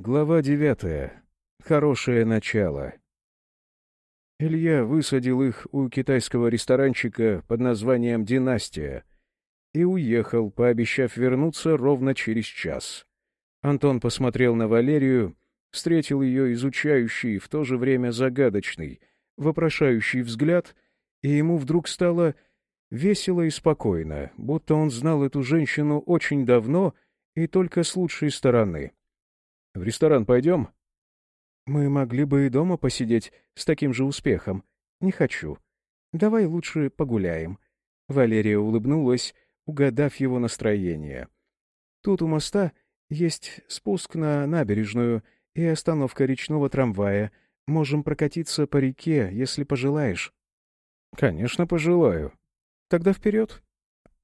Глава девятая. Хорошее начало. Илья высадил их у китайского ресторанчика под названием «Династия» и уехал, пообещав вернуться ровно через час. Антон посмотрел на Валерию, встретил ее изучающий, в то же время загадочный, вопрошающий взгляд, и ему вдруг стало весело и спокойно, будто он знал эту женщину очень давно и только с лучшей стороны — в ресторан пойдем?» «Мы могли бы и дома посидеть с таким же успехом. Не хочу. Давай лучше погуляем». Валерия улыбнулась, угадав его настроение. «Тут у моста есть спуск на набережную и остановка речного трамвая. Можем прокатиться по реке, если пожелаешь». «Конечно, пожелаю. Тогда вперед».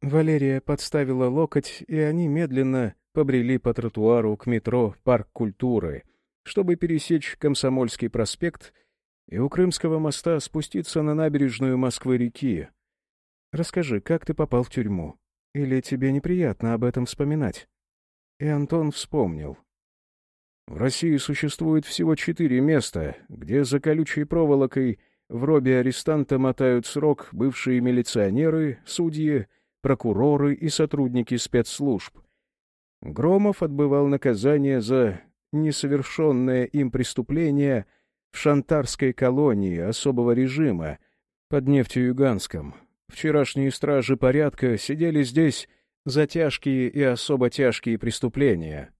Валерия подставила локоть, и они медленно побрели по тротуару к метро «Парк культуры», чтобы пересечь Комсомольский проспект и у Крымского моста спуститься на набережную Москвы-реки. «Расскажи, как ты попал в тюрьму? Или тебе неприятно об этом вспоминать?» И Антон вспомнил. В России существует всего четыре места, где за колючей проволокой в робе арестанта мотают срок бывшие милиционеры, судьи, прокуроры и сотрудники спецслужб. Громов отбывал наказание за несовершенное им преступление в шантарской колонии особого режима под Нефтеюганском. Вчерашние стражи порядка сидели здесь за тяжкие и особо тяжкие преступления.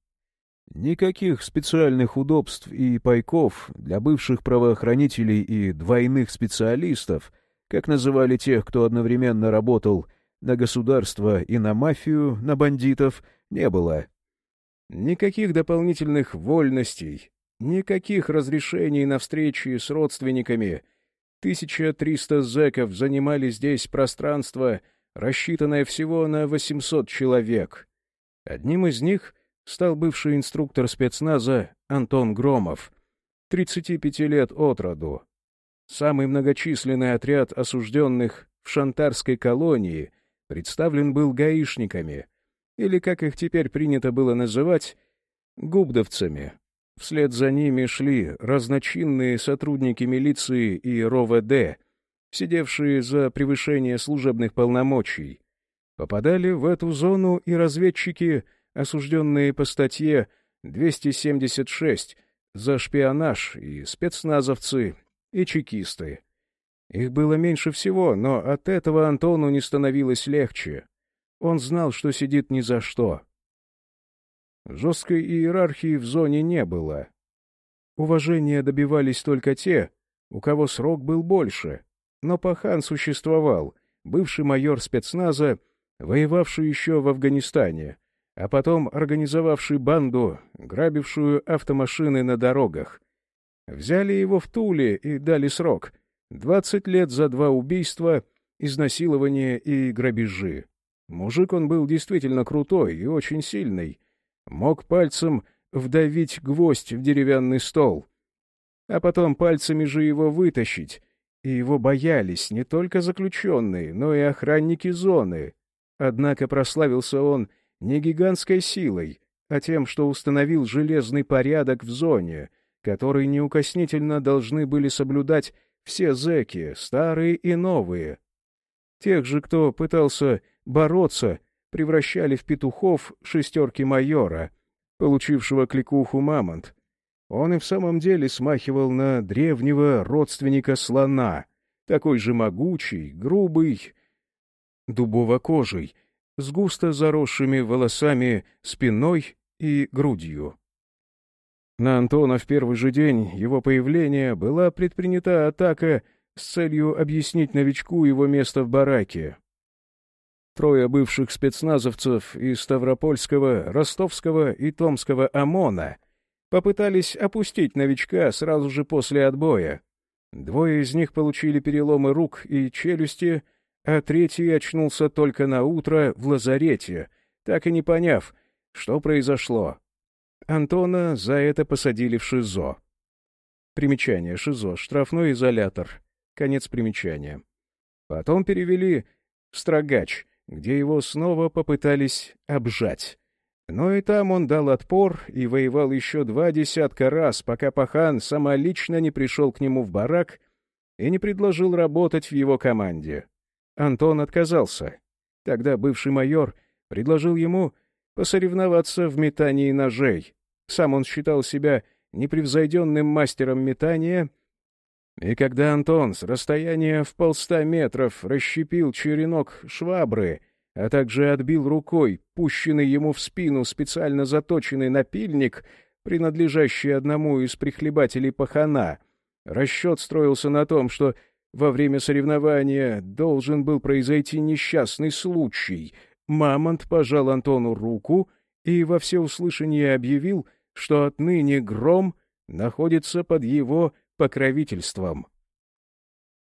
Никаких специальных удобств и пайков для бывших правоохранителей и двойных специалистов, как называли тех, кто одновременно работал на государство и на мафию, на бандитов — не было. Никаких дополнительных вольностей, никаких разрешений на встречи с родственниками. 1300 зэков занимали здесь пространство, рассчитанное всего на 800 человек. Одним из них стал бывший инструктор спецназа Антон Громов, 35 лет от роду. Самый многочисленный отряд осужденных в Шантарской колонии представлен был гаишниками — или, как их теперь принято было называть, губдовцами. Вслед за ними шли разночинные сотрудники милиции и РОВД, сидевшие за превышение служебных полномочий. Попадали в эту зону и разведчики, осужденные по статье 276 за шпионаж, и спецназовцы, и чекисты. Их было меньше всего, но от этого Антону не становилось легче. Он знал, что сидит ни за что. Жесткой иерархии в зоне не было. Уважения добивались только те, у кого срок был больше. Но Пахан существовал, бывший майор спецназа, воевавший еще в Афганистане, а потом организовавший банду, грабившую автомашины на дорогах. Взяли его в Туле и дали срок — двадцать лет за два убийства, изнасилования и грабежи. Мужик он был действительно крутой и очень сильный. Мог пальцем вдавить гвоздь в деревянный стол, а потом пальцами же его вытащить. И его боялись не только заключенные, но и охранники зоны. Однако прославился он не гигантской силой, а тем, что установил железный порядок в зоне, который неукоснительно должны были соблюдать все зэки, старые и новые. Тех же, кто пытался бороться, превращали в петухов шестерки майора, получившего кликуху «Мамонт». Он и в самом деле смахивал на древнего родственника слона, такой же могучий, грубый, дубово-кожей, с густо заросшими волосами спиной и грудью. На Антона в первый же день его появления была предпринята атака с целью объяснить новичку его место в бараке. Трое бывших спецназовцев из Ставропольского, Ростовского и Томского ОМОНа попытались опустить новичка сразу же после отбоя. Двое из них получили переломы рук и челюсти, а третий очнулся только на утро в лазарете, так и не поняв, что произошло. Антона за это посадили в ШИЗО. Примечание ШИЗО — штрафной изолятор. Конец примечания. Потом перевели в Строгач — где его снова попытались обжать. Но и там он дал отпор и воевал еще два десятка раз, пока пахан самолично не пришел к нему в барак и не предложил работать в его команде. Антон отказался. Тогда бывший майор предложил ему посоревноваться в метании ножей. Сам он считал себя непревзойденным мастером метания, и когда Антон с расстояния в полста метров расщепил черенок швабры, а также отбил рукой пущенный ему в спину специально заточенный напильник, принадлежащий одному из прихлебателей пахана, расчет строился на том, что во время соревнования должен был произойти несчастный случай. Мамонт пожал Антону руку и во всеуслышание объявил, что отныне гром находится под его покровительством.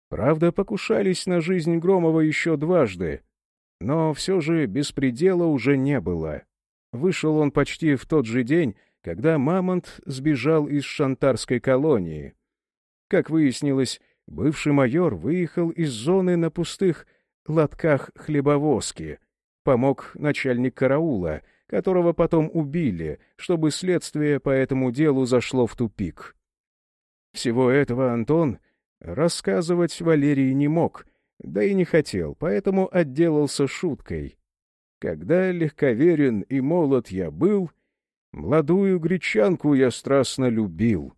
Правда, покушались на жизнь Громова еще дважды, но все же беспредела уже не было. Вышел он почти в тот же день, когда Мамонт сбежал из шантарской колонии. Как выяснилось, Бывший майор выехал из зоны на пустых лотках хлебовозки. Помог начальник караула, которого потом убили, чтобы следствие по этому делу зашло в тупик. Всего этого Антон рассказывать Валерии не мог, да и не хотел, поэтому отделался шуткой. Когда легковерен и молод я был, молодую гречанку я страстно любил.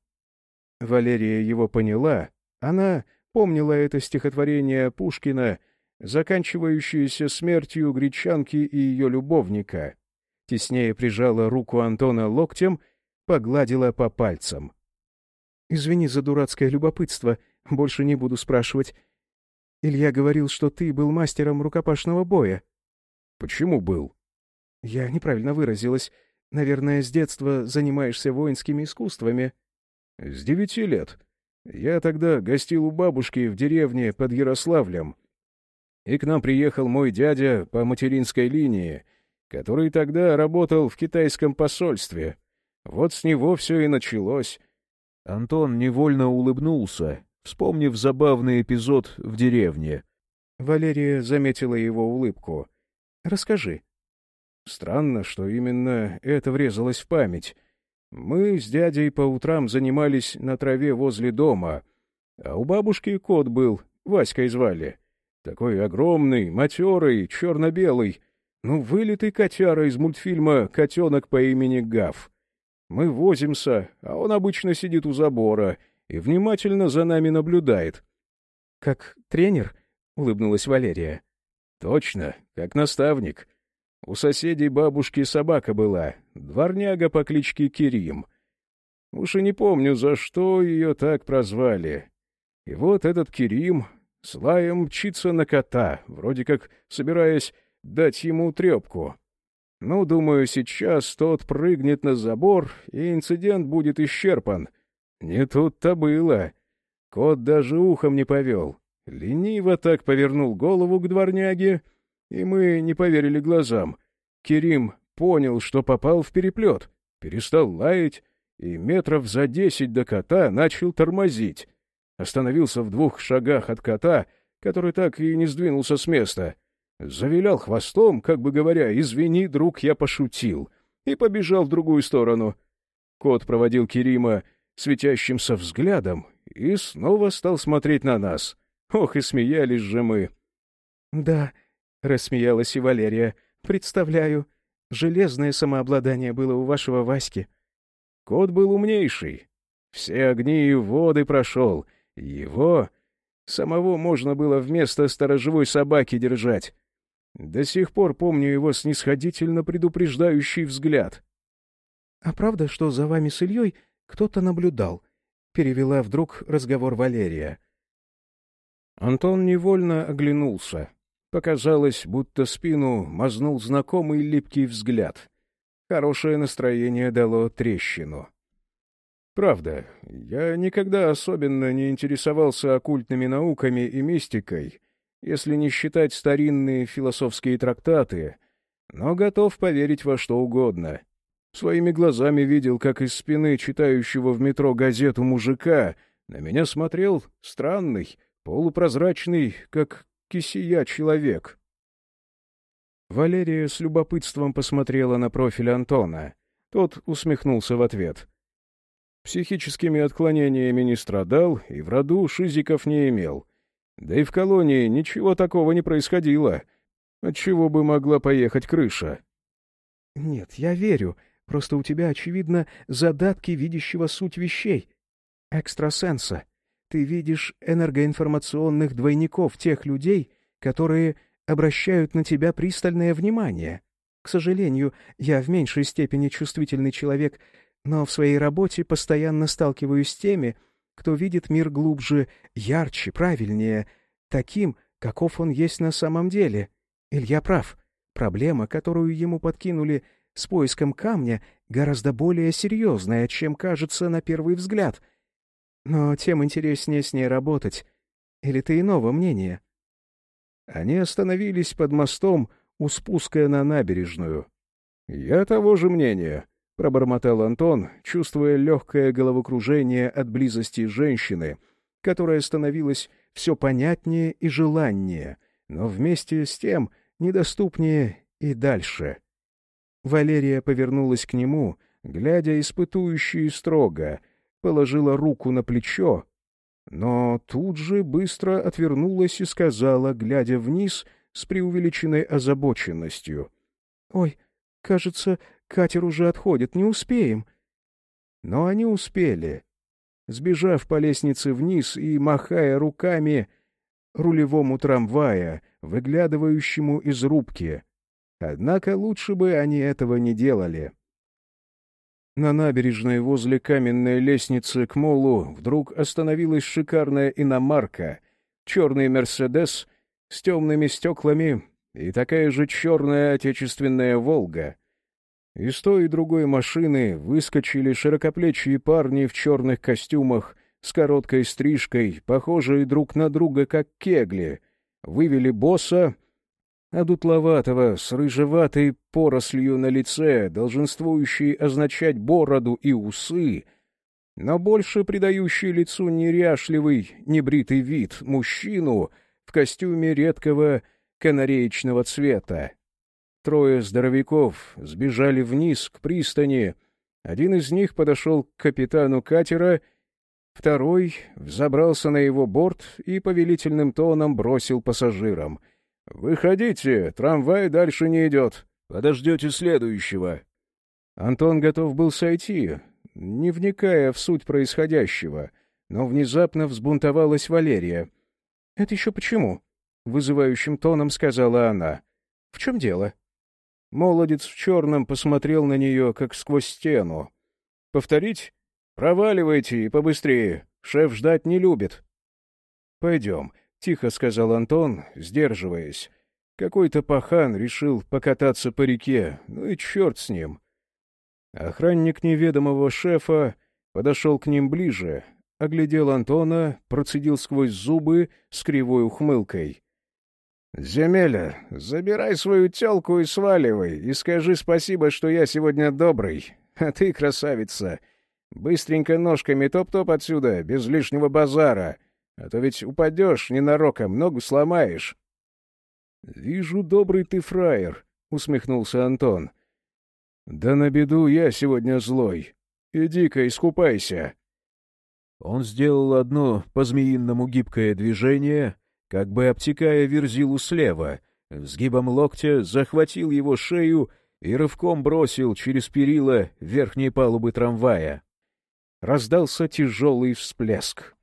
Валерия его поняла она помнила это стихотворение Пушкина, заканчивающееся смертью гречанки и ее любовника. Теснее прижала руку Антона локтем, погладила по пальцам. «Извини за дурацкое любопытство, больше не буду спрашивать. Илья говорил, что ты был мастером рукопашного боя». «Почему был?» «Я неправильно выразилась. Наверное, с детства занимаешься воинскими искусствами». «С девяти лет», я тогда гостил у бабушки в деревне под Ярославлем, и к нам приехал мой дядя по материнской линии, который тогда работал в китайском посольстве. Вот с него все и началось. Антон невольно улыбнулся, вспомнив забавный эпизод в деревне. Валерия заметила его улыбку. «Расскажи». Странно, что именно это врезалось в память — мы с дядей по утрам занимались на траве возле дома, а у бабушки кот был, Васькой звали. Такой огромный, матерый, черно-белый, ну, вылитый котяра из мультфильма «Котенок по имени Гав». Мы возимся, а он обычно сидит у забора и внимательно за нами наблюдает. — Как тренер? — улыбнулась Валерия. — Точно, как наставник. У соседей бабушки собака была, дворняга по кличке Кирим. Уж и не помню, за что ее так прозвали. И вот этот Кирим с лаем мчится на кота, вроде как собираясь дать ему трепку. Ну, думаю, сейчас тот прыгнет на забор, и инцидент будет исчерпан. Не тут-то было. Кот даже ухом не повел. Лениво так повернул голову к дворняге — и мы не поверили глазам. Керим понял, что попал в переплет, перестал лаять и метров за десять до кота начал тормозить. Остановился в двух шагах от кота, который так и не сдвинулся с места. Завилял хвостом, как бы говоря, «Извини, друг, я пошутил», и побежал в другую сторону. Кот проводил Керима светящимся взглядом и снова стал смотреть на нас. Ох, и смеялись же мы. — Да, — рассмеялась и Валерия. «Представляю. Железное самообладание было у вашего Васьки». Кот был умнейший. Все огни и воды прошел. Его самого можно было вместо сторожевой собаки держать. До сих пор помню его снисходительно предупреждающий взгляд. — А правда, что за вами с Ильей кто-то наблюдал? — перевела вдруг разговор Валерия. Антон невольно оглянулся. Показалось, будто спину мазнул знакомый липкий взгляд. Хорошее настроение дало трещину. Правда, я никогда особенно не интересовался оккультными науками и мистикой, если не считать старинные философские трактаты, но готов поверить во что угодно. Своими глазами видел, как из спины читающего в метро газету мужика на меня смотрел странный, полупрозрачный, как кисия человек. Валерия с любопытством посмотрела на профиль Антона. Тот усмехнулся в ответ. Психическими отклонениями не страдал и в роду шизиков не имел. Да и в колонии ничего такого не происходило. Отчего бы могла поехать крыша? — Нет, я верю. Просто у тебя, очевидно, задатки видящего суть вещей. Экстрасенса. Ты видишь энергоинформационных двойников тех людей, которые обращают на тебя пристальное внимание. К сожалению, я в меньшей степени чувствительный человек, но в своей работе постоянно сталкиваюсь с теми, кто видит мир глубже, ярче, правильнее, таким, каков он есть на самом деле. Илья прав. Проблема, которую ему подкинули с поиском камня, гораздо более серьезная, чем кажется на первый взгляд. Но тем интереснее с ней работать. Или ты иного мнения? Они остановились под мостом у спуска на набережную. «Я того же мнения», — пробормотал Антон, чувствуя легкое головокружение от близости женщины, которая становилась все понятнее и желаннее, но вместе с тем недоступнее и дальше. Валерия повернулась к нему, глядя испытующе и строго, положила руку на плечо, но тут же быстро отвернулась и сказала, глядя вниз с преувеличенной озабоченностью. — Ой, кажется, катер уже отходит, не успеем. Но они успели. Сбежав по лестнице вниз и махая руками рулевому трамвая, выглядывающему из рубки. Однако лучше бы они этого не делали. На набережной возле каменной лестницы к молу вдруг остановилась шикарная иномарка, черный «Мерседес» с темными стеклами и такая же черная отечественная «Волга». Из той и другой машины выскочили широкоплечие парни в черных костюмах с короткой стрижкой, похожие друг на друга как кегли, вывели босса а дутловатого, с рыжеватой порослью на лице, долженствующей означать бороду и усы, но больше придающий лицу неряшливый, небритый вид мужчину в костюме редкого канареечного цвета. Трое здоровяков сбежали вниз к пристани. Один из них подошел к капитану катера, второй взобрался на его борт и повелительным тоном бросил пассажирам — «Выходите, трамвай дальше не идет. Подождете следующего». Антон готов был сойти, не вникая в суть происходящего, но внезапно взбунтовалась Валерия. «Это еще почему?» — вызывающим тоном сказала она. «В чем дело?» Молодец в черном посмотрел на нее, как сквозь стену. «Повторить? Проваливайте и побыстрее. Шеф ждать не любит». «Пойдем. — тихо сказал Антон, сдерживаясь. Какой-то пахан решил покататься по реке, ну и черт с ним. Охранник неведомого шефа подошел к ним ближе, оглядел Антона, процедил сквозь зубы с кривой ухмылкой. — Земеля, забирай свою телку и сваливай, и скажи спасибо, что я сегодня добрый, а ты красавица. Быстренько ножками топ-топ отсюда, без лишнего базара — а то ведь упадешь ненароком, ногу сломаешь. — Вижу, добрый ты фраер, — усмехнулся Антон. — Да на беду я сегодня злой. Иди-ка искупайся. Он сделал одно по-змеиному гибкое движение, как бы обтекая верзилу слева, сгибом локтя захватил его шею и рывком бросил через перила верхней палубы трамвая. Раздался тяжелый всплеск.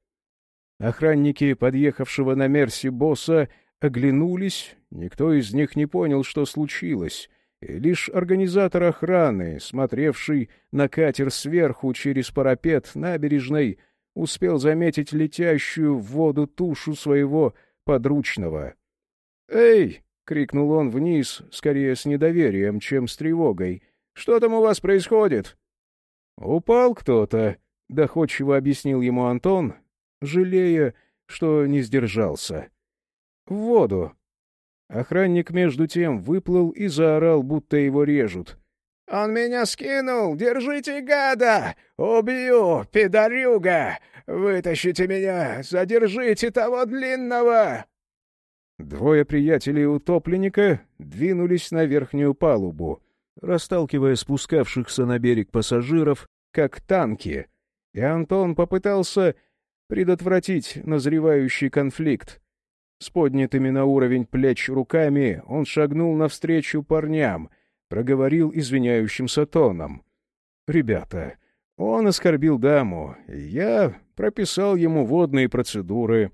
Охранники, подъехавшего на Мерси босса, оглянулись, никто из них не понял, что случилось, и лишь организатор охраны, смотревший на катер сверху через парапет набережной, успел заметить летящую в воду тушу своего подручного. «Эй!» — крикнул он вниз, скорее с недоверием, чем с тревогой. «Что там у вас происходит?» «Упал кто-то», — доходчиво объяснил ему Антон, жалея, что не сдержался. «В воду!» Охранник между тем выплыл и заорал, будто его режут. «Он меня скинул! Держите гада! Убью, пидорюга! Вытащите меня! Задержите того длинного!» Двое приятелей-утопленника двинулись на верхнюю палубу, расталкивая спускавшихся на берег пассажиров, как танки, и Антон попытался предотвратить назревающий конфликт. С поднятыми на уровень плеч руками он шагнул навстречу парням, проговорил извиняющимся тоном. «Ребята, он оскорбил даму, и я прописал ему водные процедуры.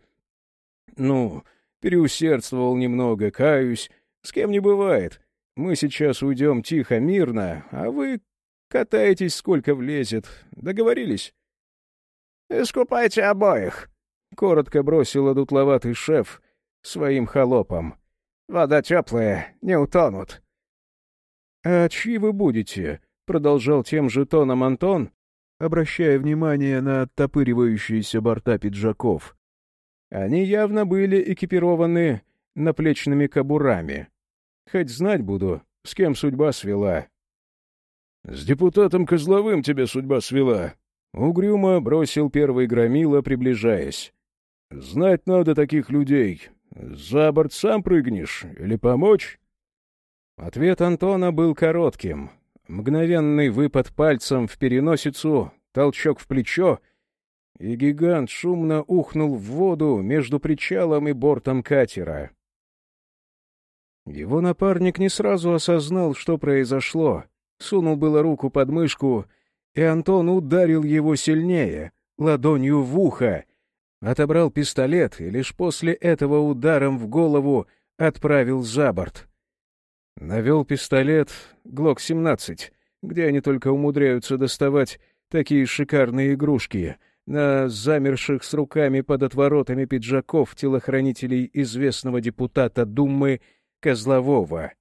Ну, переусердствовал немного, каюсь, с кем не бывает. Мы сейчас уйдем тихо, мирно, а вы катаетесь сколько влезет. Договорились?» «Искупайте обоих», — коротко бросил дутловатый шеф своим холопам. «Вода теплая, не утонут». «А чьи вы будете?» — продолжал тем же тоном Антон, обращая внимание на оттопыривающиеся борта пиджаков. Они явно были экипированы наплечными кобурами. Хоть знать буду, с кем судьба свела. — С депутатом Козловым тебя судьба свела. Угрюмо бросил первый громила, приближаясь. — Знать надо таких людей. За борт сам прыгнешь или помочь? Ответ Антона был коротким. Мгновенный выпад пальцем в переносицу, толчок в плечо, и гигант шумно ухнул в воду между причалом и бортом катера. Его напарник не сразу осознал, что произошло. Сунул было руку под мышку, и Антон ударил его сильнее, ладонью в ухо, отобрал пистолет и лишь после этого ударом в голову отправил за борт. Навел пистолет ГЛОК-17, где они только умудряются доставать такие шикарные игрушки, на замерших с руками под отворотами пиджаков телохранителей известного депутата Думы Козлового.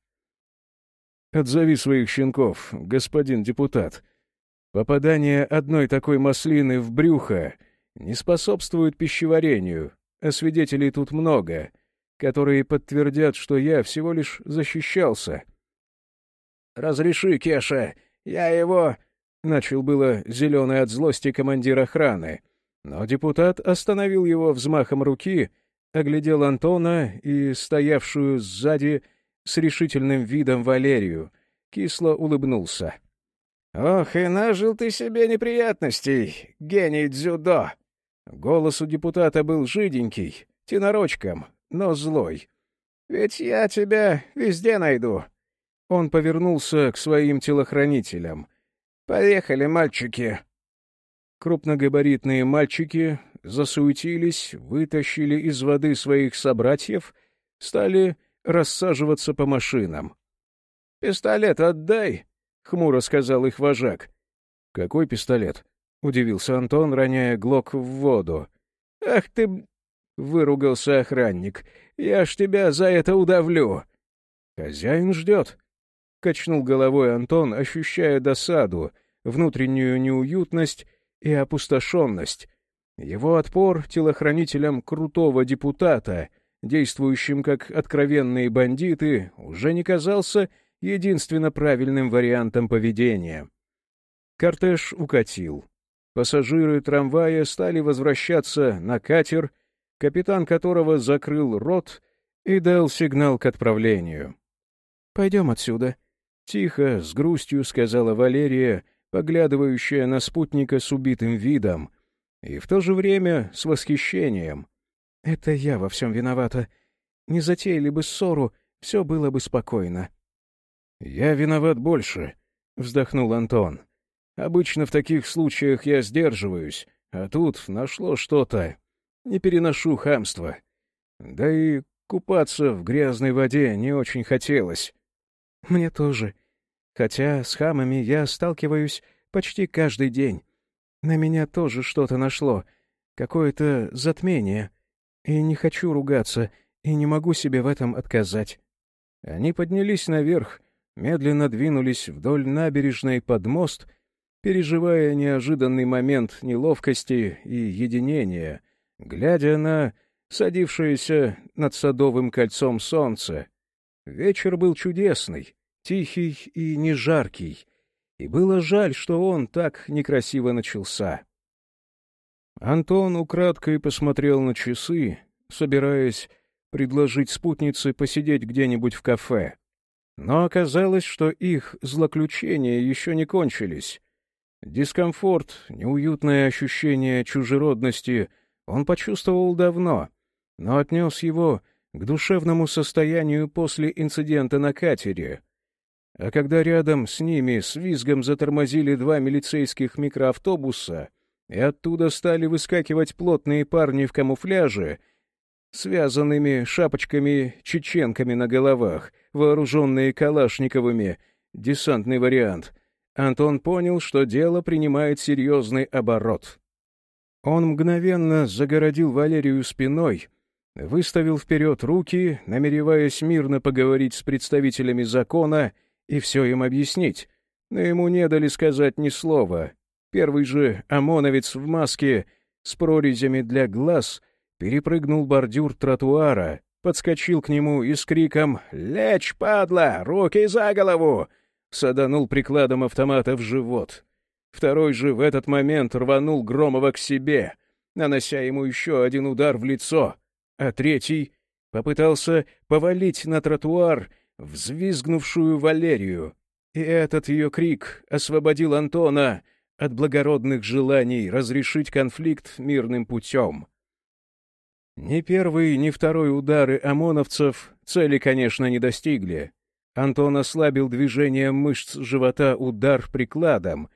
«Отзови своих щенков, господин депутат. Попадание одной такой маслины в брюхо не способствует пищеварению, а свидетелей тут много, которые подтвердят, что я всего лишь защищался». «Разреши, Кеша, я его...» — начал было зеленый от злости командир охраны, но депутат остановил его взмахом руки, оглядел Антона и стоявшую сзади с решительным видом Валерию, кисло улыбнулся. «Ох, и нажил ты себе неприятностей, гений дзюдо!» Голос у депутата был жиденький, тенорочком, но злой. «Ведь я тебя везде найду». Он повернулся к своим телохранителям. «Поехали, мальчики!» Крупногабаритные мальчики засуетились, вытащили из воды своих собратьев, стали рассаживаться по машинам. «Пистолет отдай!» — хмуро сказал их вожак. «Какой пистолет?» — удивился Антон, роняя глок в воду. «Ах ты...» — выругался охранник. «Я ж тебя за это удавлю!» «Хозяин ждет», — качнул головой Антон, ощущая досаду, внутреннюю неуютность и опустошенность. Его отпор телохранителям крутого депутата, действующим как откровенные бандиты, уже не казался единственно правильным вариантом поведения. Кортеж укатил. Пассажиры трамвая стали возвращаться на катер, капитан которого закрыл рот и дал сигнал к отправлению. «Пойдем отсюда», — тихо, с грустью сказала Валерия, поглядывающая на спутника с убитым видом, и в то же время с восхищением. «Это я во всем виновата. Не затеяли бы ссору, все было бы спокойно». «Я виноват больше», — вздохнул Антон. Обычно в таких случаях я сдерживаюсь, а тут нашло что-то. Не переношу хамства. Да и купаться в грязной воде не очень хотелось. Мне тоже. Хотя с хамами я сталкиваюсь почти каждый день. На меня тоже что-то нашло, какое-то затмение. И не хочу ругаться, и не могу себе в этом отказать. Они поднялись наверх, медленно двинулись вдоль набережной под мост — переживая неожиданный момент неловкости и единения, глядя на садившееся над садовым кольцом солнце. Вечер был чудесный, тихий и не жаркий, и было жаль, что он так некрасиво начался. Антон украдкой посмотрел на часы, собираясь предложить спутнице посидеть где-нибудь в кафе. Но оказалось, что их злоключения еще не кончились. Дискомфорт, неуютное ощущение чужеродности он почувствовал давно, но отнес его к душевному состоянию после инцидента на катере. А когда рядом с ними с визгом затормозили два милицейских микроавтобуса, и оттуда стали выскакивать плотные парни в камуфляже, связанными шапочками-чеченками на головах, вооруженные калашниковыми, десантный вариант, Антон понял, что дело принимает серьезный оборот. Он мгновенно загородил Валерию спиной — выставил вперед руки, намереваясь мирно поговорить с представителями закона и все им объяснить, но ему не дали сказать ни слова. Первый же ОМОНовец в маске с прорезями для глаз перепрыгнул бордюр тротуара, подскочил к нему и с криком «Лечь, падла! Руки за голову!» саданул прикладом автомата в живот. Второй же в этот момент рванул Громова к себе, нанося ему еще один удар в лицо — а третий попытался повалить на тротуар взвизгнувшую Валерию. И этот ее крик освободил Антона от благородных желаний разрешить конфликт мирным путем. Ни первый, ни второй удары ОМОНовцев цели, конечно, не достигли. Антон ослабил движение мышц живота удар прикладом,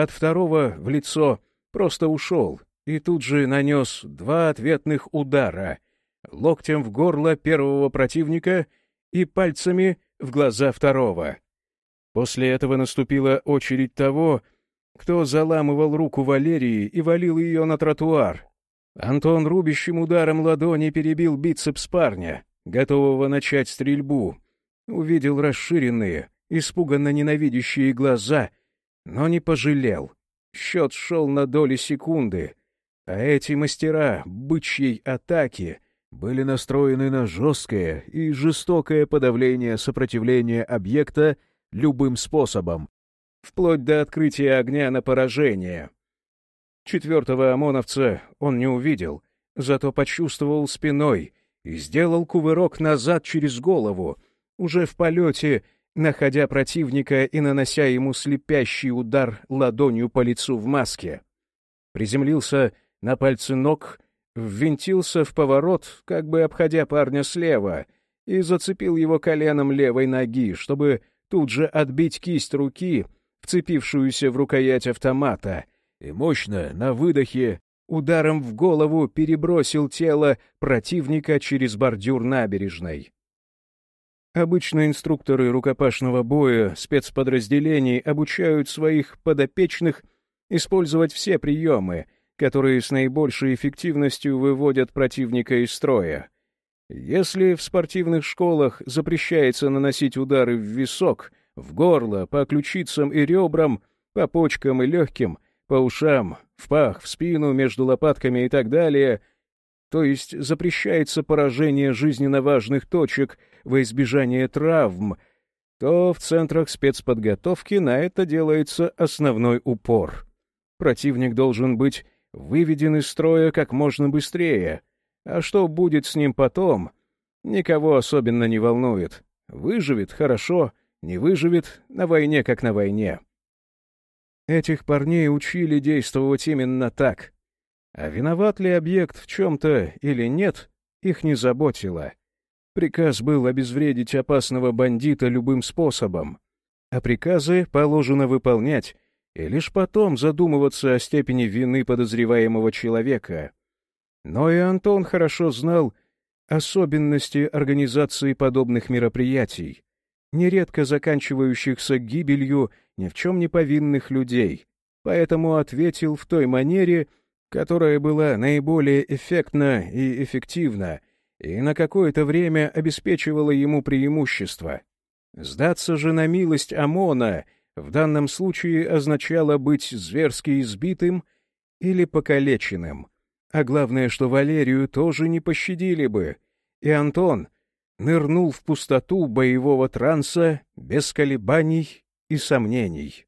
от второго в лицо просто ушел и тут же нанес два ответных удара — локтем в горло первого противника и пальцами в глаза второго. После этого наступила очередь того, кто заламывал руку Валерии и валил ее на тротуар. Антон рубящим ударом ладони перебил бицепс парня, готового начать стрельбу. Увидел расширенные, испуганно ненавидящие глаза, но не пожалел. Счет шел на доли секунды, а эти мастера бычьей атаки были настроены на жесткое и жестокое подавление сопротивления объекта любым способом, вплоть до открытия огня на поражение. Четвертого ОМОНовца он не увидел, зато почувствовал спиной и сделал кувырок назад через голову, уже в полете, находя противника и нанося ему слепящий удар ладонью по лицу в маске. Приземлился на пальцы ног ввинтился в поворот, как бы обходя парня слева, и зацепил его коленом левой ноги, чтобы тут же отбить кисть руки, вцепившуюся в рукоять автомата, и мощно, на выдохе, ударом в голову перебросил тело противника через бордюр набережной. Обычно инструкторы рукопашного боя спецподразделений обучают своих подопечных использовать все приемы — которые с наибольшей эффективностью выводят противника из строя. Если в спортивных школах запрещается наносить удары в висок, в горло, по ключицам и ребрам, по почкам и легким, по ушам, в пах, в спину, между лопатками и так далее, то есть запрещается поражение жизненно важных точек во избежание травм, то в центрах спецподготовки на это делается основной упор. Противник должен быть выведен из строя как можно быстрее. А что будет с ним потом, никого особенно не волнует. Выживет — хорошо, не выживет — на войне как на войне. Этих парней учили действовать именно так. А виноват ли объект в чем-то или нет, их не заботило. Приказ был обезвредить опасного бандита любым способом. А приказы положено выполнять, и лишь потом задумываться о степени вины подозреваемого человека. Но и Антон хорошо знал особенности организации подобных мероприятий, нередко заканчивающихся гибелью ни в чем не повинных людей, поэтому ответил в той манере, которая была наиболее эффектна и эффективна, и на какое-то время обеспечивала ему преимущество. Сдаться же на милость ОМОНа — в данном случае означало быть зверски избитым или покалеченным. А главное, что Валерию тоже не пощадили бы, и Антон нырнул в пустоту боевого транса без колебаний и сомнений.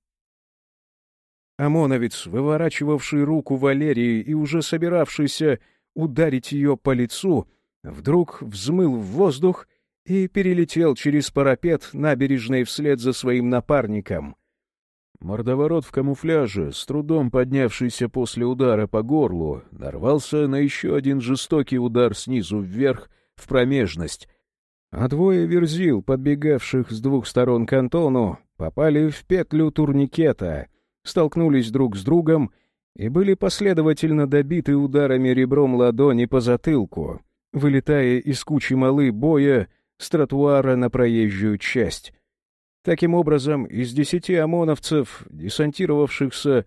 ОМОНовец, выворачивавший руку Валерии и уже собиравшийся ударить ее по лицу, вдруг взмыл в воздух и перелетел через парапет набережной вслед за своим напарником. Мордоворот в камуфляже, с трудом поднявшийся после удара по горлу, нарвался на еще один жестокий удар снизу вверх в промежность, а двое верзил, подбегавших с двух сторон к Антону, попали в петлю турникета, столкнулись друг с другом и были последовательно добиты ударами ребром ладони по затылку, вылетая из кучи малы боя с тротуара на проезжую часть. Таким образом, из десяти ОМОНовцев, десантировавшихся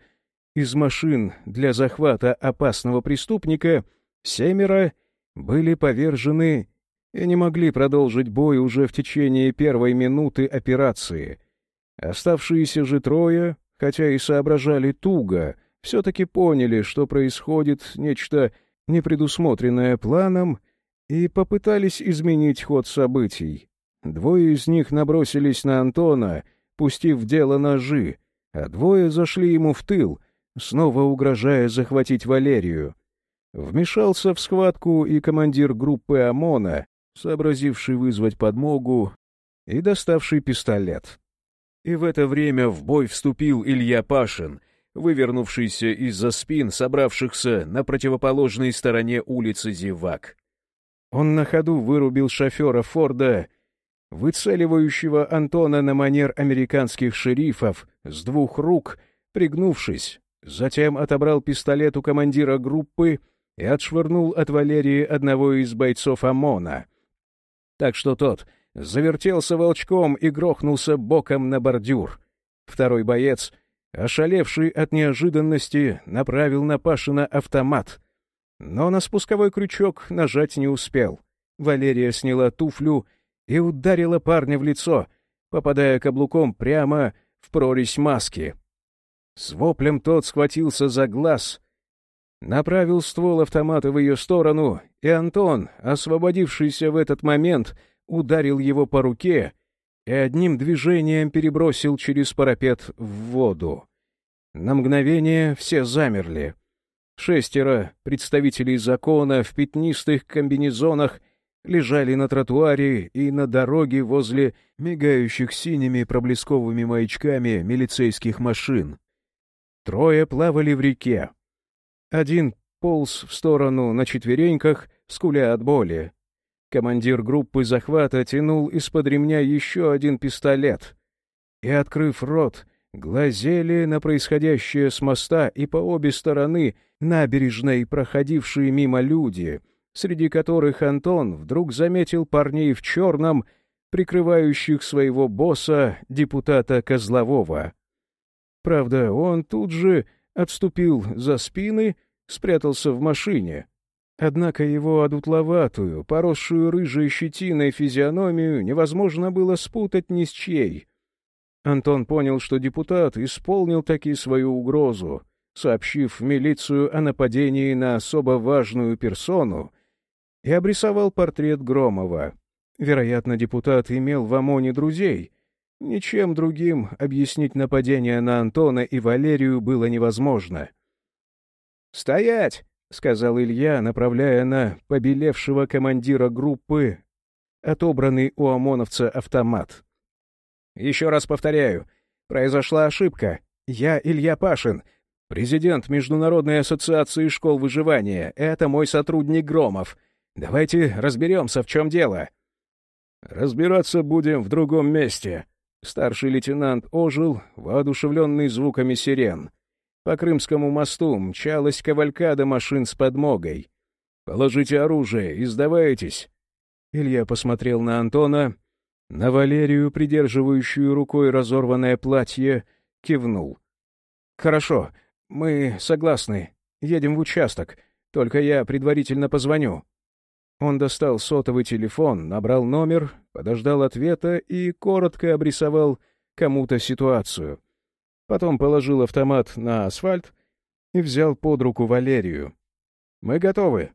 из машин для захвата опасного преступника, семеро были повержены и не могли продолжить бой уже в течение первой минуты операции. Оставшиеся же трое, хотя и соображали туго, все-таки поняли, что происходит нечто непредусмотренное планом, и попытались изменить ход событий. Двое из них набросились на Антона, пустив в дело ножи, а двое зашли ему в тыл, снова угрожая захватить Валерию. Вмешался в схватку и командир группы ОМОНа, сообразивший вызвать подмогу и доставший пистолет. И в это время в бой вступил Илья Пашин, вывернувшийся из-за спин собравшихся на противоположной стороне улицы зевак. Он на ходу вырубил шофера Форда, выцеливающего Антона на манер американских шерифов с двух рук, пригнувшись, затем отобрал пистолет у командира группы и отшвырнул от Валерии одного из бойцов ОМОНа — так что тот завертелся волчком и грохнулся боком на бордюр. Второй боец, ошалевший от неожиданности, направил на Пашина автомат. Но на спусковой крючок нажать не успел. Валерия сняла туфлю и ударила парня в лицо, попадая каблуком прямо в прорезь маски. С воплем тот схватился за глаз, направил ствол автомата в ее сторону и Антон, освободившийся в этот момент, ударил его по руке и одним движением перебросил через парапет в воду. На мгновение все замерли. Шестеро представителей закона в пятнистых комбинезонах лежали на тротуаре и на дороге возле мигающих синими проблесковыми маячками милицейских машин. Трое плавали в реке. Один полз в сторону на четвереньках, скуля от боли. Командир группы захвата тянул из-под ремня еще один пистолет. И, открыв рот, глазели на происходящее с моста и по обе стороны набережной проходившие мимо люди, среди которых Антон вдруг заметил парней в черном, прикрывающих своего босса, депутата Козлового. Правда, он тут же отступил за спины спрятался в машине. Однако его одутловатую, поросшую рыжей щетиной физиономию невозможно было спутать ни с чьей. Антон понял, что депутат исполнил таки свою угрозу, сообщив в милицию о нападении на особо важную персону, и обрисовал портрет Громова. Вероятно, депутат имел в ОМОНе друзей. Ничем другим объяснить нападение на Антона и Валерию было невозможно. «Стоять!» — сказал Илья, направляя на побелевшего командира группы отобранный у ОМОНовца автомат. «Еще раз повторяю, произошла ошибка. Я Илья Пашин, президент Международной ассоциации школ выживания. Это мой сотрудник Громов. Давайте разберемся, в чем дело». «Разбираться будем в другом месте». Старший лейтенант ожил, воодушевленный звуками сирен. По Крымскому мосту мчалась кавалькада машин с подмогой. «Положите оружие и сдавайтесь!» Илья посмотрел на Антона, на Валерию, придерживающую рукой разорванное платье, кивнул. «Хорошо, мы согласны. Едем в участок. Только я предварительно позвоню». Он достал сотовый телефон, набрал номер, подождал ответа и коротко обрисовал кому-то ситуацию. Потом положил автомат на асфальт и взял под руку Валерию. «Мы готовы».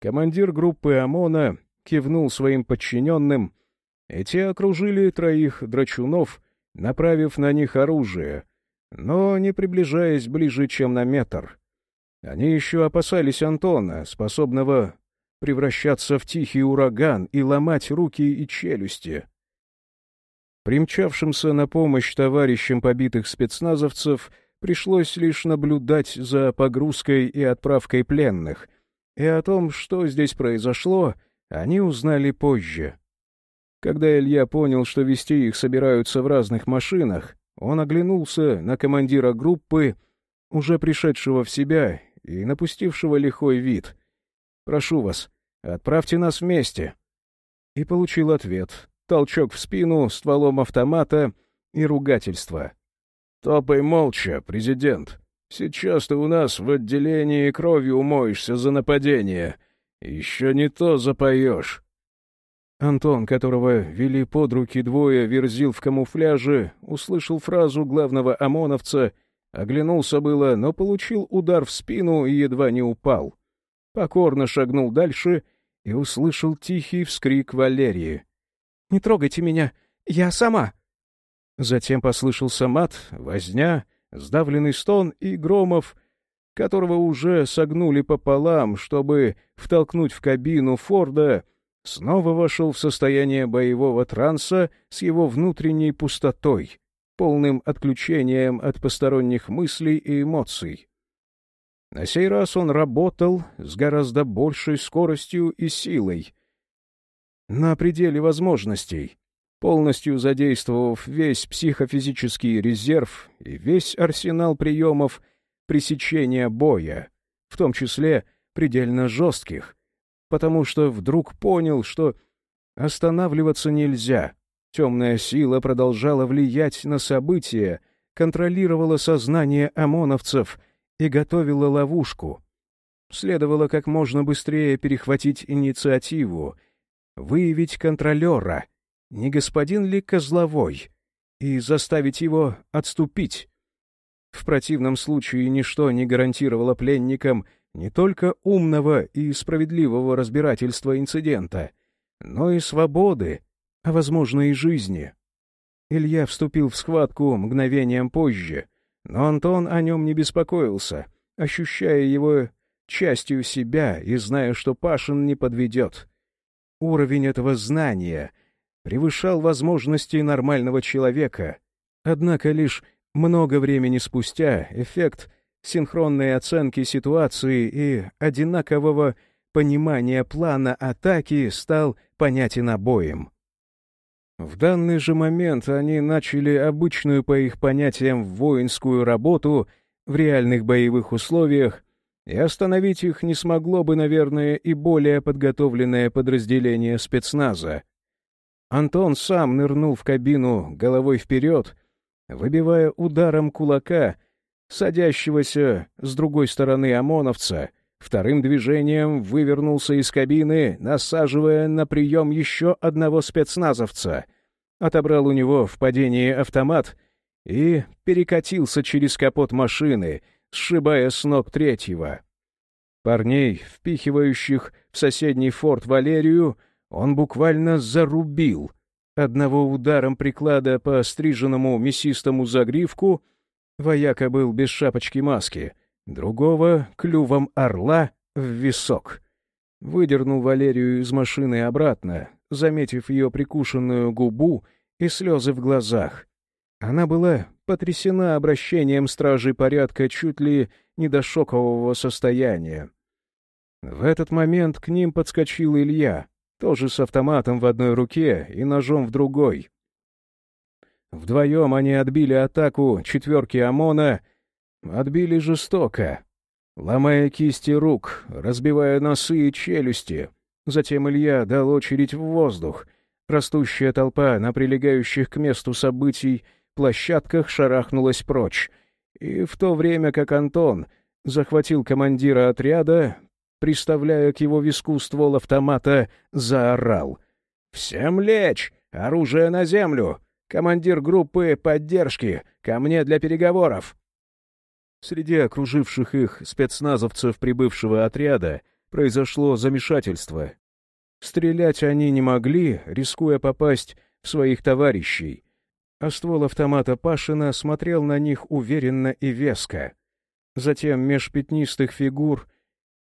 Командир группы ОМОНа кивнул своим подчиненным, и те окружили троих драчунов, направив на них оружие, но не приближаясь ближе, чем на метр. Они еще опасались Антона, способного превращаться в тихий ураган и ломать руки и челюсти. Примчавшимся на помощь товарищам побитых спецназовцев пришлось лишь наблюдать за погрузкой и отправкой пленных, и о том, что здесь произошло, они узнали позже. Когда Илья понял, что вести их собираются в разных машинах, он оглянулся на командира группы, уже пришедшего в себя и напустившего лихой вид. «Прошу вас, отправьте нас вместе». И получил ответ. Толчок в спину, стволом автомата и ругательство. «Топай молча, президент. Сейчас ты у нас в отделении кровью умоешься за нападение. Еще не то запоешь». Антон, которого вели под руки двое, верзил в камуфляже, услышал фразу главного ОМОНовца, оглянулся было, но получил удар в спину и едва не упал. Покорно шагнул дальше и услышал тихий вскрик Валерии. «Не трогайте меня! Я сама!» Затем послышался мат, возня, сдавленный стон и Громов, которого уже согнули пополам, чтобы втолкнуть в кабину Форда, снова вошел в состояние боевого транса с его внутренней пустотой, полным отключением от посторонних мыслей и эмоций. На сей раз он работал с гораздо большей скоростью и силой, на пределе возможностей, полностью задействовав весь психофизический резерв и весь арсенал приемов пресечения боя, в том числе предельно жестких, потому что вдруг понял, что останавливаться нельзя. Темная сила продолжала влиять на события, контролировала сознание ОМОНовцев и готовила ловушку. Следовало как можно быстрее перехватить инициативу, выявить контролера, не господин ли Козловой, и заставить его отступить. В противном случае ничто не гарантировало пленникам не только умного и справедливого разбирательства инцидента, но и свободы, а, возможно, и жизни. Илья вступил в схватку мгновением позже, но Антон о нем не беспокоился, ощущая его частью себя и зная, что Пашин не подведет. Уровень этого знания превышал возможности нормального человека, однако лишь много времени спустя эффект синхронной оценки ситуации и одинакового понимания плана атаки стал понятен обоим. В данный же момент они начали обычную по их понятиям воинскую работу в реальных боевых условиях, и остановить их не смогло бы, наверное, и более подготовленное подразделение спецназа. Антон сам нырнул в кабину головой вперед, выбивая ударом кулака садящегося с другой стороны ОМОНовца, вторым движением вывернулся из кабины, насаживая на прием еще одного спецназовца, отобрал у него в падении автомат и перекатился через капот машины, сшибая с ног третьего. Парней, впихивающих в соседний форт Валерию, он буквально зарубил. Одного ударом приклада по стриженному мясистому загривку — Вояка был без шапочки маски, другого — клювом орла в висок. Выдернул Валерию из машины обратно, заметив ее прикушенную губу и слезы в глазах. Она была потрясена обращением стражей порядка чуть ли не до шокового состояния. В этот момент к ним подскочил Илья, тоже с автоматом в одной руке и ножом в другой. Вдвоем они отбили атаку четверки ОМОНа, отбили жестоко, ломая кисти рук, разбивая носы и челюсти. Затем Илья дал очередь в воздух. Растущая толпа на прилегающих к месту событий площадках шарахнулась прочь. И в то время как Антон захватил командира отряда, приставляя к его виску ствол автомата, заорал. «Всем лечь! Оружие на землю! Командир группы поддержки! Ко мне для переговоров!» Среди окруживших их спецназовцев прибывшего отряда произошло замешательство. Стрелять они не могли, рискуя попасть в своих товарищей, а ствол автомата Пашина смотрел на них уверенно и веско. Затем меж пятнистых фигур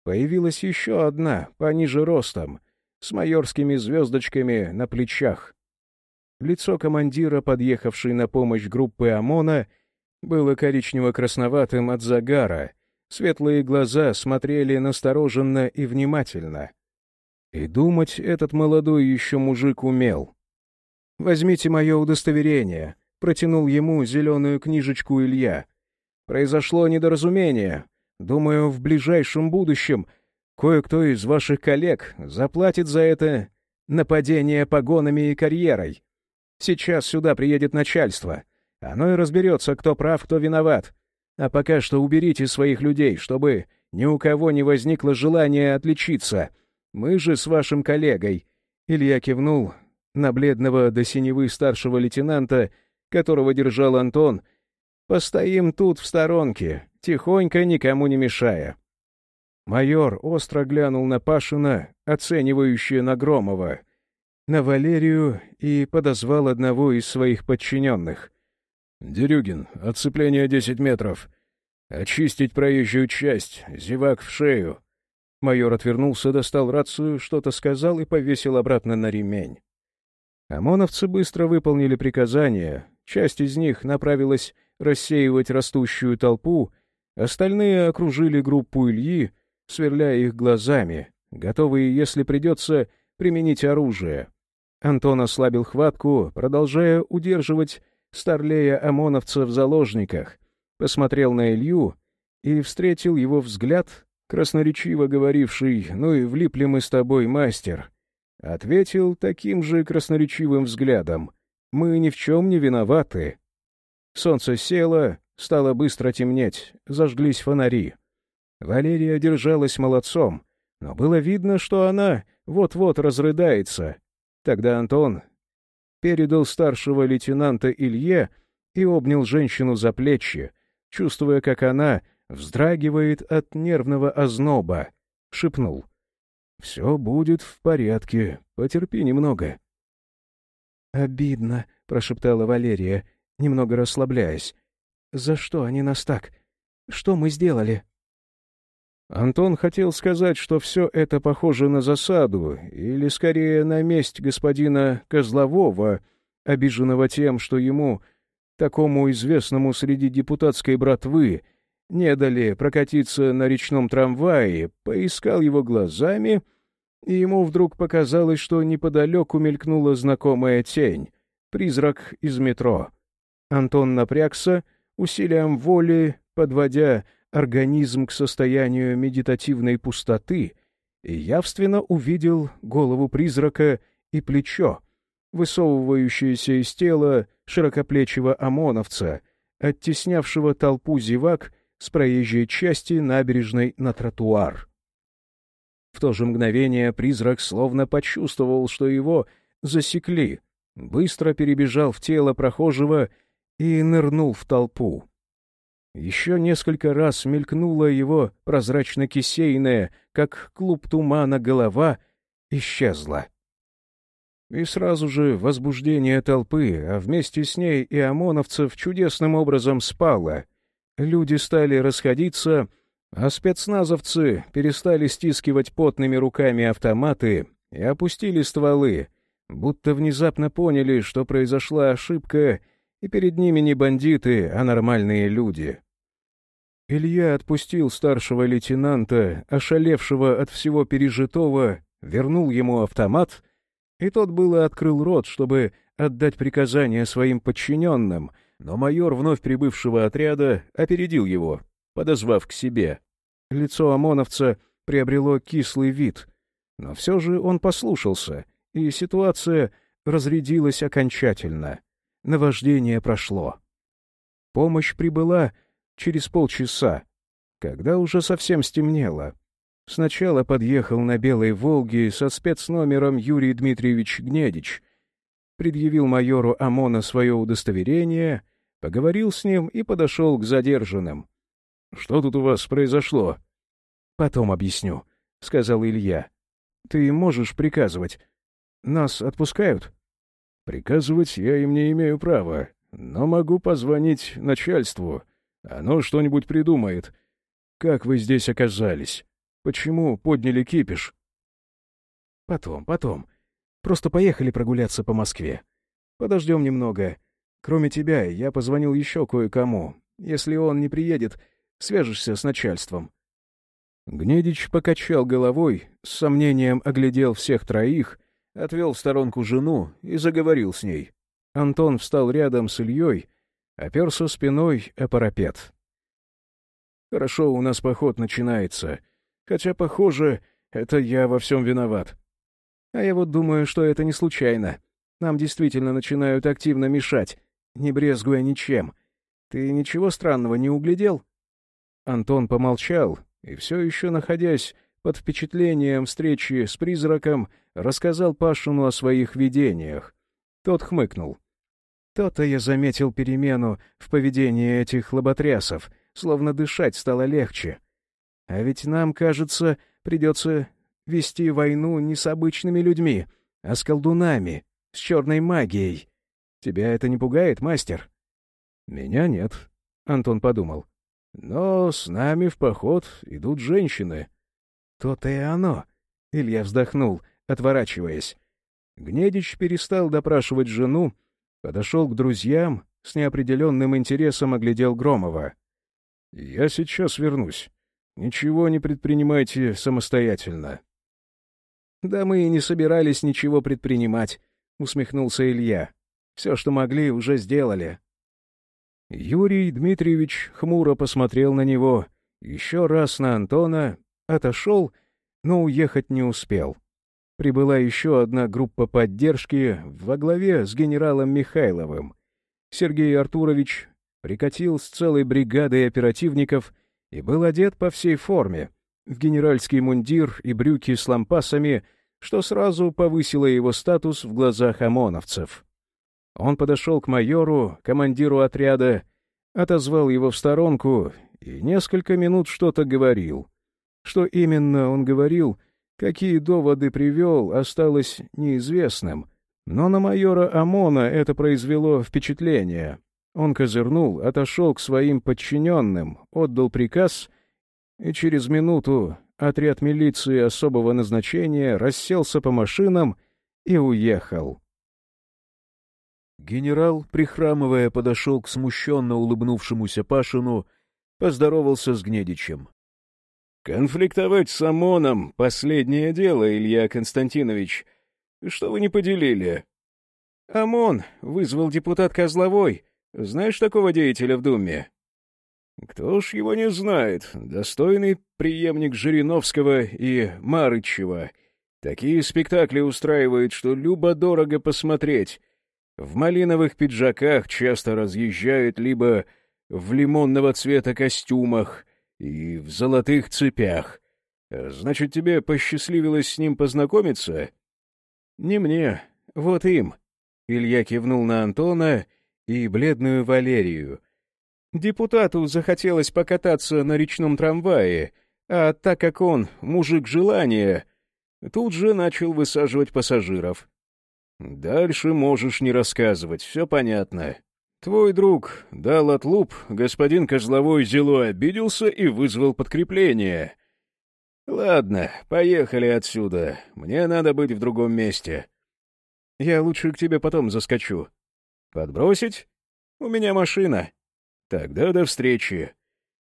появилась еще одна, пониже ростом, с майорскими звездочками на плечах. Лицо командира, подъехавшей на помощь группы ОМОНа, было коричнево-красноватым от загара, светлые глаза смотрели настороженно и внимательно. И думать этот молодой еще мужик умел. «Возьмите мое удостоверение», — протянул ему зеленую книжечку Илья. «Произошло недоразумение. Думаю, в ближайшем будущем кое-кто из ваших коллег заплатит за это нападение погонами и карьерой. Сейчас сюда приедет начальство. Оно и разберется, кто прав, кто виноват. А пока что уберите своих людей, чтобы ни у кого не возникло желания отличиться. Мы же с вашим коллегой...» Илья кивнул на бледного до синевы старшего лейтенанта, которого держал Антон. «Постоим тут в сторонке, тихонько, никому не мешая». Майор остро глянул на Пашина, оценивающее на Громова, на Валерию и подозвал одного из своих подчиненных. «Дерюгин, отцепление десять метров. Очистить проезжую часть, зевак в шею». Майор отвернулся, достал рацию, что-то сказал и повесил обратно на ремень. ОМОНовцы быстро выполнили приказание, часть из них направилась рассеивать растущую толпу, остальные окружили группу Ильи, сверляя их глазами, готовые, если придется, применить оружие. Антон ослабил хватку, продолжая удерживать старлея ОМОНовца в заложниках, посмотрел на Илью и встретил его взгляд, красноречиво говоривший «Ну и влипли мы с тобой, мастер». Ответил таким же красноречивым взглядом «Мы ни в чем не виноваты». Солнце село, стало быстро темнеть, зажглись фонари. Валерия держалась молодцом, но было видно, что она вот-вот разрыдается. Тогда Антон передал старшего лейтенанта Илье и обнял женщину за плечи, чувствуя, как она вздрагивает от нервного озноба, шепнул. «Все будет в порядке, потерпи немного». «Обидно», — прошептала Валерия, немного расслабляясь. «За что они нас так? Что мы сделали?» Антон хотел сказать, что все это похоже на засаду, или скорее на месть господина Козлового, обиженного тем, что ему, такому известному среди депутатской братвы, не дали прокатиться на речном трамвае, поискал его глазами, и ему вдруг показалось, что неподалеку мелькнула знакомая тень, призрак из метро. Антон напрягся, усилием воли, подводя организм к состоянию медитативной пустоты и явственно увидел голову призрака и плечо, высовывающееся из тела широкоплечего ОМОНовца, оттеснявшего толпу зевак с проезжей части набережной на тротуар. В то же мгновение призрак словно почувствовал, что его засекли, быстро перебежал в тело прохожего и нырнул в толпу. Еще несколько раз мелькнула его прозрачно-кисейная, как клуб тумана, голова, исчезла. И сразу же возбуждение толпы, а вместе с ней и ОМОНовцев чудесным образом спало. Люди стали расходиться, а спецназовцы перестали стискивать потными руками автоматы и опустили стволы, будто внезапно поняли, что произошла ошибка, и перед ними не бандиты, а нормальные люди. Илья отпустил старшего лейтенанта, ошалевшего от всего пережитого, вернул ему автомат, и тот было открыл рот, чтобы отдать приказание своим подчиненным, но майор вновь прибывшего отряда опередил его, подозвав к себе. Лицо ОМОНовца приобрело кислый вид, но все же он послушался, и ситуация разрядилась окончательно. Наваждение прошло. Помощь прибыла — через полчаса, когда уже совсем стемнело. Сначала подъехал на Белой «Волге» со спецномером Юрий Дмитриевич Гнедич, предъявил майору ОМОНа свое удостоверение, поговорил с ним и подошел к задержанным. «Что тут у вас произошло?» «Потом объясню», — сказал Илья. «Ты можешь приказывать. Нас отпускают?» «Приказывать я им не имею права, но могу позвонить начальству», оно что-нибудь придумает. Как вы здесь оказались? Почему подняли кипиш?» «Потом, потом. Просто поехали прогуляться по Москве. Подождем немного. Кроме тебя, я позвонил еще кое-кому. Если он не приедет, свяжешься с начальством». Гнедич покачал головой, с сомнением оглядел всех троих, отвел в сторонку жену и заговорил с ней. Антон встал рядом с Ильей, оперся спиной о парапет. «Хорошо, у нас поход начинается. Хотя, похоже, это я во всем виноват. А я вот думаю, что это не случайно. Нам действительно начинают активно мешать, не брезгуя ничем. Ты ничего странного не углядел?» Антон помолчал и, все еще находясь под впечатлением встречи с призраком, рассказал Пашину о своих видениях. Тот хмыкнул. То-то я заметил перемену в поведении этих лоботрясов, словно дышать стало легче. А ведь нам, кажется, придется вести войну не с обычными людьми, а с колдунами, с черной магией. Тебя это не пугает, мастер? Меня нет, — Антон подумал. Но с нами в поход идут женщины. То-то и оно. Илья вздохнул, отворачиваясь. Гнедич перестал допрашивать жену, подошел к друзьям, с неопределенным интересом оглядел Громова. — Я сейчас вернусь. Ничего не предпринимайте самостоятельно. — Да мы и не собирались ничего предпринимать, — усмехнулся Илья. — Все, что могли, уже сделали. Юрий Дмитриевич хмуро посмотрел на него, еще раз на Антона, отошел, но уехать не успел. Прибыла еще одна группа поддержки во главе с генералом Михайловым. Сергей Артурович прикатил с целой бригадой оперативников и был одет по всей форме, в генеральский мундир и брюки с лампасами, что сразу повысило его статус в глазах ОМОНовцев. Он подошел к майору, командиру отряда, отозвал его в сторонку и несколько минут что-то говорил. Что именно он говорил, какие доводы привел, осталось неизвестным. Но на майора ОМОНа это произвело впечатление. Он козырнул, отошел к своим подчиненным, отдал приказ, и через минуту отряд милиции особого назначения расселся по машинам и уехал. Генерал, прихрамывая, подошел к смущенно улыбнувшемуся Пашину, поздоровался с Гнедичем. «Конфликтовать с ОМОНом — последнее дело, Илья Константинович. Что вы не поделили?» «ОМОН вызвал депутат Козловой. Знаешь такого деятеля в Думе?» «Кто ж его не знает? Достойный преемник Жириновского и Марычева. Такие спектакли устраивает, что любо-дорого посмотреть». В малиновых пиджаках часто разъезжают либо в лимонного цвета костюмах и в золотых цепях. Значит, тебе посчастливилось с ним познакомиться? Не мне, вот им. Илья кивнул на Антона и бледную Валерию. Депутату захотелось покататься на речном трамвае, а так как он мужик желания, тут же начал высаживать пассажиров. Дальше можешь не рассказывать, все понятно. Твой друг дал отлуп, господин Козловой зело обиделся и вызвал подкрепление. Ладно, поехали отсюда. Мне надо быть в другом месте. Я лучше к тебе потом заскочу. Подбросить? У меня машина. Тогда до встречи.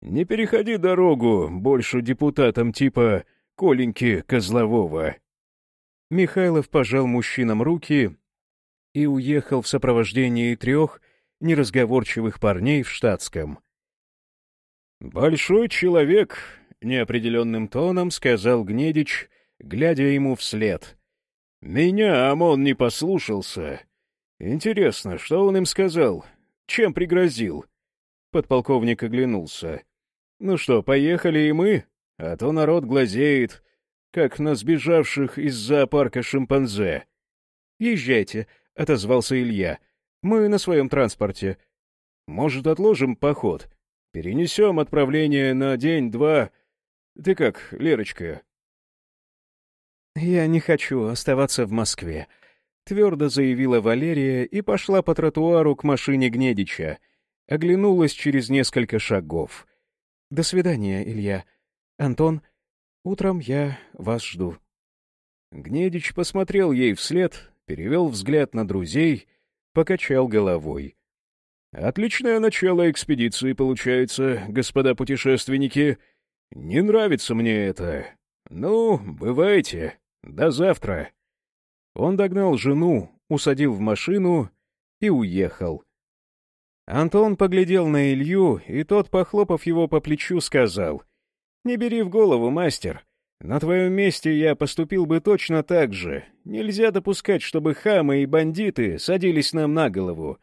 Не переходи дорогу больше депутатам типа Коленьки Козлового. Михайлов пожал мужчинам руки и уехал в сопровождении трех неразговорчивых парней в штатском. «Большой человек», — неопределенным тоном сказал Гнедич, глядя ему вслед. «Меня ОМОН не послушался. Интересно, что он им сказал? Чем пригрозил?» Подполковник оглянулся. «Ну что, поехали и мы? А то народ глазеет как на сбежавших из зоопарка шимпанзе. «Езжайте», — отозвался Илья. «Мы на своем транспорте. Может, отложим поход? Перенесем отправление на день-два. Ты как, Лерочка?» «Я не хочу оставаться в Москве», — твердо заявила Валерия и пошла по тротуару к машине Гнедича. Оглянулась через несколько шагов. «До свидания, Илья. Антон, Утром я вас жду». Гнедич посмотрел ей вслед, перевел взгляд на друзей, покачал головой. «Отличное начало экспедиции получается, господа путешественники. Не нравится мне это. Ну, бывайте. До завтра». Он догнал жену, усадил в машину и уехал. Антон поглядел на Илью, и тот, похлопав его по плечу, сказал, «Не бери в голову, мастер. На твоем месте я поступил бы точно так же. Нельзя допускать, чтобы хамы и бандиты садились нам на голову.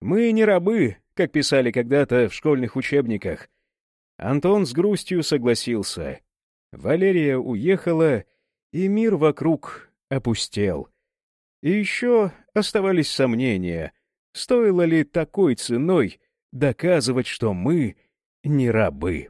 Мы не рабы, как писали когда-то в школьных учебниках». Антон с грустью согласился. Валерия уехала, и мир вокруг опустел. И еще оставались сомнения, стоило ли такой ценой доказывать, что мы не рабы.